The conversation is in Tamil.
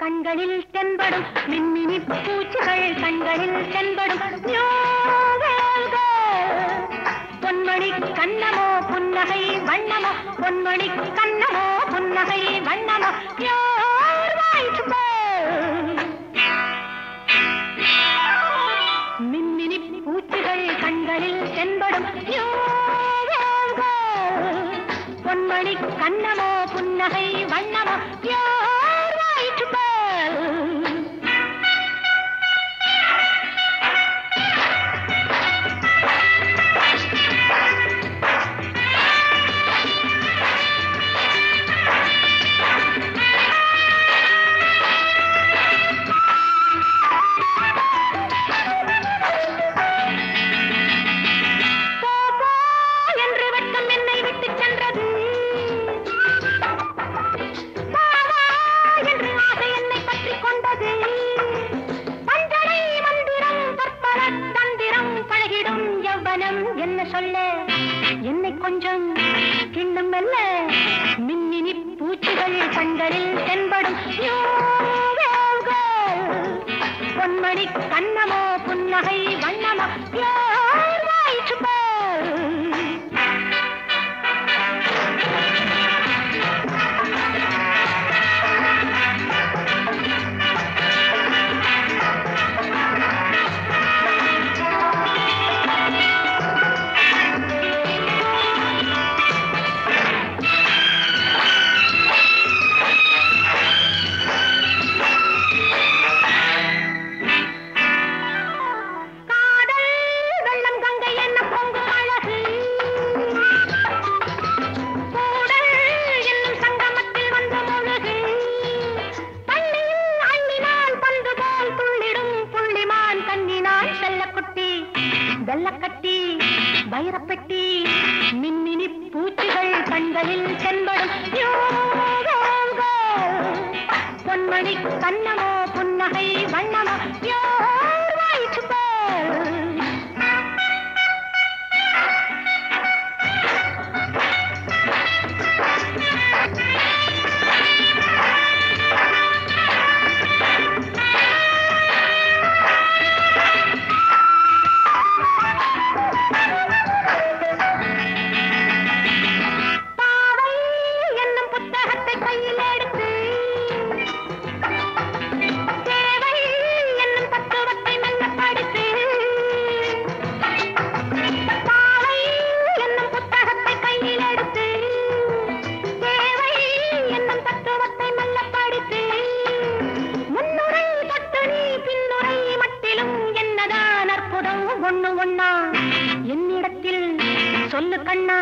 கண்களில் தென்படும் மின்மினி பூச்சிகள் கண்களில் தென்படும் பொன்மணி கண்ணமோ புன்னகை வண்ணமோ பொன்மணி கண்ணமோ புன்னகை வண்ணமோ மின்மினி பூச்சிகள் கண்களில் தென்படும் பொன்மணி கண்ணமோ புன்னகை வண்ணமோ யார் என்ன சொல்ல? என்னை கொஞ்சம் கிண்ணம் மெல்ல. மின்னினி பூச்சிகள் கண்களில் தென்படும் பொன்மணி கண்ணமோ புன்னகை வண்ணமோ கட்டி வைரப்பெட்டி மின்மினி பூச்சிகள் கண்களில் தென்படும் பொன்மணி கண்ணமோ புன்னகை வண்ணமோ. யார் வாய்ச்சுப்பார் ஒண்ணு ஒன்னா என்னிடத்தில் சொல்லு கண்ணா.